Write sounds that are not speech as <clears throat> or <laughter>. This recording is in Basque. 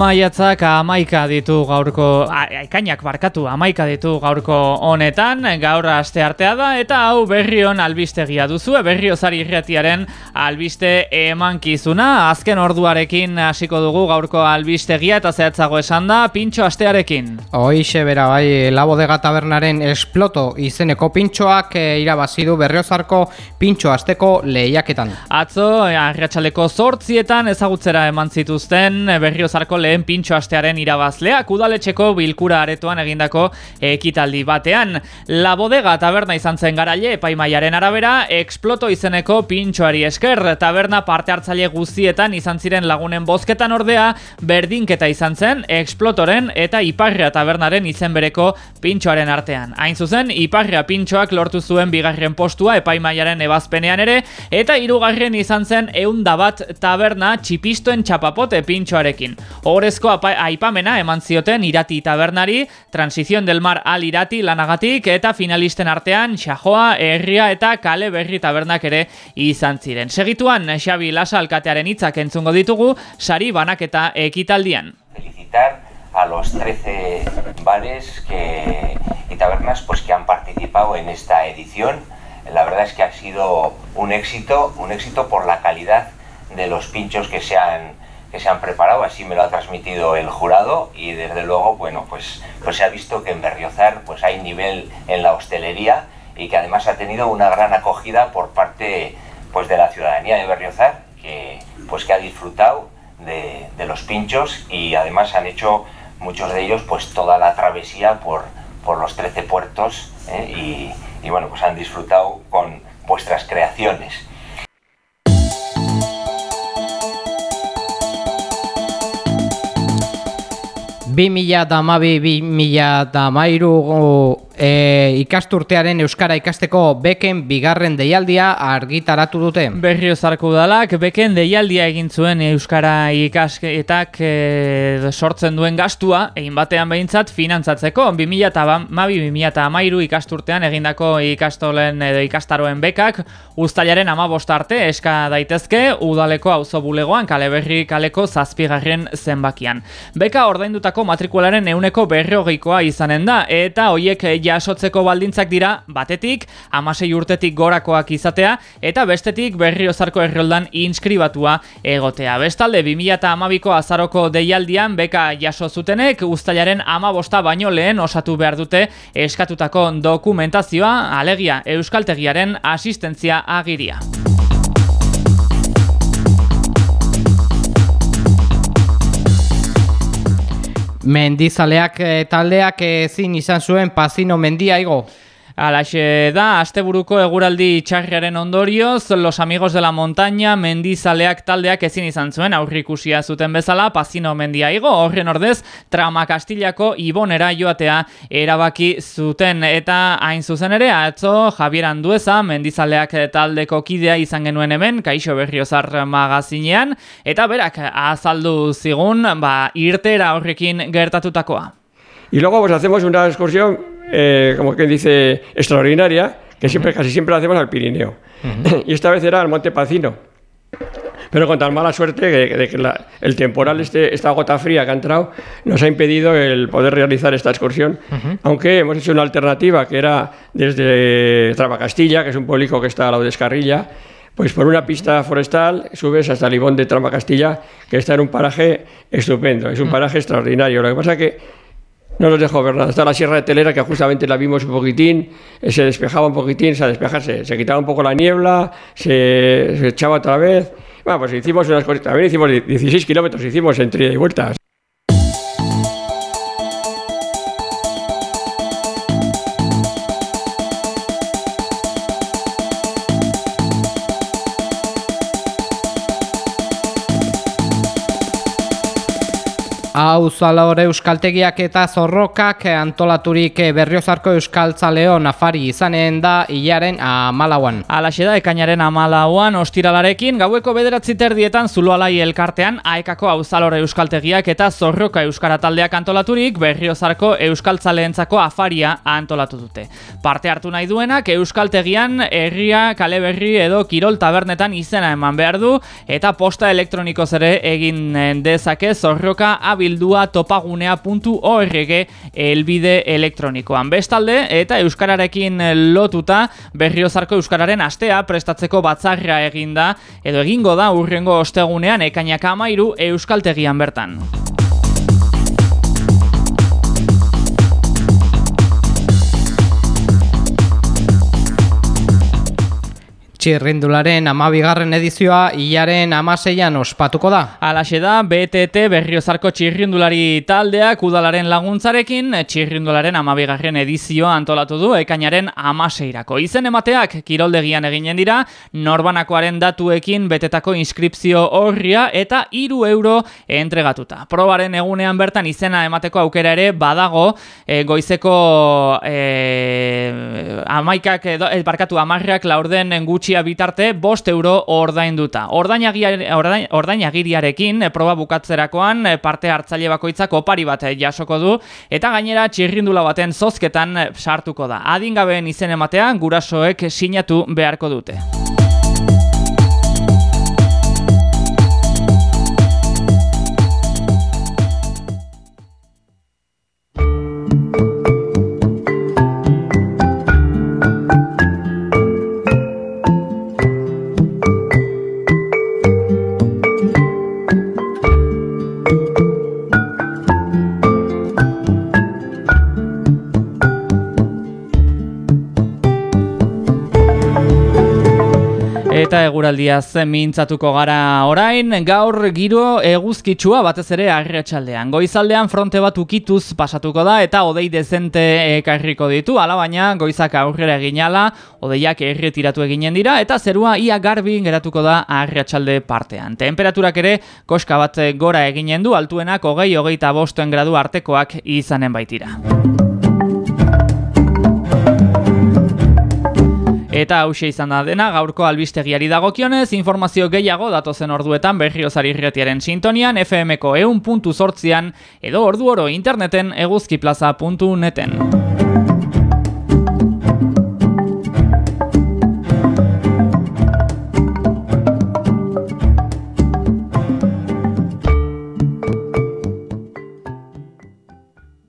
Maiatzak amaika ditu gaurko, aikainak barkatu amaika ditu gaurko honetan, gaur aste artea da, eta hau berrion albistegia duzu, berriozari irretiaren albiste emankizuna, azken orduarekin hasiko dugu gaurko albistegia, eta zehatzago esan da, pintxo astearekin. Hoixe bera bai, labodega tabernaren esploto izeneko pintxoak e, irabazi du berriozarko pintxo asteko lehiaketan. Atzo, arratsaleko zortzietan ezagutzera eman zituzten berriozarko lehen pintxo astearen irabazleak udaletxeko bilkura aretoan egindako ekitaldi batean. La bodega taberna izan zen garaile epaimaiaren arabera, exploto izeneko pintxoari esker, taberna parte hartzaile guztietan izan ziren lagunen bozketan ordea, berdinketa izan zen, explotoren eta iparria tabernaren izen bereko pintxoaren artean. Hain zuzen, iparria pintxoak lortu zuen bigarren postua epaimaiaren ebazpenean ere, eta hirugarren izan zen eunda bat taberna txipistoen txapapote pintxoarekin. Horezko aipamena eman zioten irati tabernari, Transizion del Mar al irati lanagatik eta finalisten artean Xajoa, Herria eta Kale Berri tabernak ere izan ziren. Segituan, Xabi Lasa alkatearen hitzak entzungo ditugu, sari banaketa ekitaldian. Felicitar a los 13 bares que, y tabernas pues, que han participado en esta edición. La verdad es que ha sido un éxito, un éxito por la calidad de los pinchos que se han que se han preparado, así me lo ha transmitido el jurado y desde luego, bueno, pues, pues se ha visto que en Berriozar pues hay nivel en la hostelería y que además ha tenido una gran acogida por parte pues de la ciudadanía de Berriozar que pues que ha disfrutado de, los pinchos y además han hecho muchos de ellos pues toda la travesía por, por los 13 puertos ¿eh? y, y bueno pues han disfrutado con vuestras creaciones. Bi mila da mabi, bi mila da mairu e, ikasturtearen euskara ikasteko beken bigarren deialdia argitaratu dute. Berriozarko udalak beken deialdia egin zuen euskara ikasketak e, sortzen duen gastua egin batean behintzat finantzatzeko 2000 eta mabi 2000 eta amairu ikasturtean egindako ikastolen edo ikastaroen bekak ustailaren amabost arte eska daitezke udaleko auzo bulegoan kale berri kaleko zazpigarren zenbakian. Beka ordaindutako matrikularen euneko berrogeikoa izanen da eta hoiek jasotzeko baldintzak dira batetik amasei urtetik gorakoak izatea eta bestetik berriozarko erroldan inskribatua egotea. Bestalde 2012ko azaroko deialdian beka jaso zutenek ustailaren amabosta baino lehen osatu behar dute eskatutako dokumentazioa alegia euskaltegiaren asistentzia agiria. Mendizaleak eh, taldeak ezin izan zuen pazino mendia igo. Alaxe da, asteburuko eguraldi txarriaren ondorioz, los amigos de la montaña, mendizaleak taldeak ezin izan zuen, aurrikusia zuten bezala, pazino mendia igo, horren ordez, trama kastillako ibonera joatea erabaki zuten, eta hain zuzen ere, atzo Javier Andueza, mendizaleak taldeko kidea izan genuen hemen, kaixo berriozar magazinean, eta berak azaldu zigun, ba, irtera horrekin gertatutakoa. Y luego pues hacemos una excursión eh, como que dice, extraordinaria, que siempre, casi siempre lo hacemos al Pirineo. <clears throat> y esta vez era al Monte Pacino. Pero con tan mala suerte de que el temporal, este, esta gota fría que ha entrado, nos ha impedido el poder realizar esta excursión. Aunque hemos hecho una alternativa que era desde Castilla que es un pueblo que está a la de Escarrilla, pues por una pista forestal subes hasta Libón de Castilla que está en un paraje estupendo, es un paraje extraordinario. Lo que pasa que no nos dejó ver nada. Está la Sierra de Telera, que justamente la vimos un poquitín, eh, se despejaba un poquitín, se despejarse, se quitaba un poco la niebla, se, echaba otra vez. Bueno, pues hicimos unas cosas, también hicimos 16 kilómetros, hicimos entre y vueltas. Hau zalore euskaltegiak eta zorrokak antolaturik berriozarko euskaltzaleo nafari izanen da hilaren amalauan. Alaxe da, ekainaren amalauan ostiralarekin, gaueko bederatzi terdietan zulualai elkartean, aekako hau zalore euskaltegiak eta zorroka euskara taldeak antolaturik berriozarko euskaltzaleentzako afaria antolatu dute. Parte hartu nahi duenak euskaltegian herria, kale berri edo kirol tabernetan izena eman behar du eta posta elektronikoz ere egin dezake zorroka abil laburabildua topagunea.org elbide elektronikoan. Bestalde, eta Euskararekin lotuta berriozarko Euskararen astea prestatzeko batzarra eginda, edo egingo da urrengo ostegunean ekainak amairu Euskaltegian bertan. Txirrindularen amabigarren edizioa hilaren amaseian ospatuko da. Alaxe da, BTT berriozarko txirrindulari taldeak udalaren laguntzarekin txirrindularen amabigarren edizioa antolatu du ekainaren amaseirako. Izen emateak kiroldegian eginen dira, norbanakoaren datuekin betetako inskripzio horria eta iru euro entregatuta. Probaren egunean bertan izena emateko aukera ere badago e, goizeko e, amaikak, edo, e, barkatu amarrak laurden gutxi bitarte bost euro ordainduta. Ordainagiriarekin e, proba bukatzerakoan e, parte hartzaile bakoitzak opari bat e, jasoko du eta gainera txirrindula baten zozketan sartuko da. Adingabeen izen ematean gurasoek sinatu beharko dute. Eta eguraldiaz mintzatuko gara orain, gaur giro eguzkitsua batez ere arretxaldean. Goizaldean fronte bat ukituz pasatuko da eta odei dezente ekarriko ditu, ala baina goizak aurrera eginala, odeiak erretiratu eginen dira eta zerua ia garbi geratuko da arretxalde partean. Temperaturak ere koska bat gora eginen du, altuenak hogei hogeita bostoen gradu artekoak izanen baitira. Eta hause izan da dena, gaurko albistegiari dagokionez, informazio gehiago datozen orduetan berriozari irretiaren sintonian, FMko eun puntu edo ordu oro interneten eguzkiplaza.neten.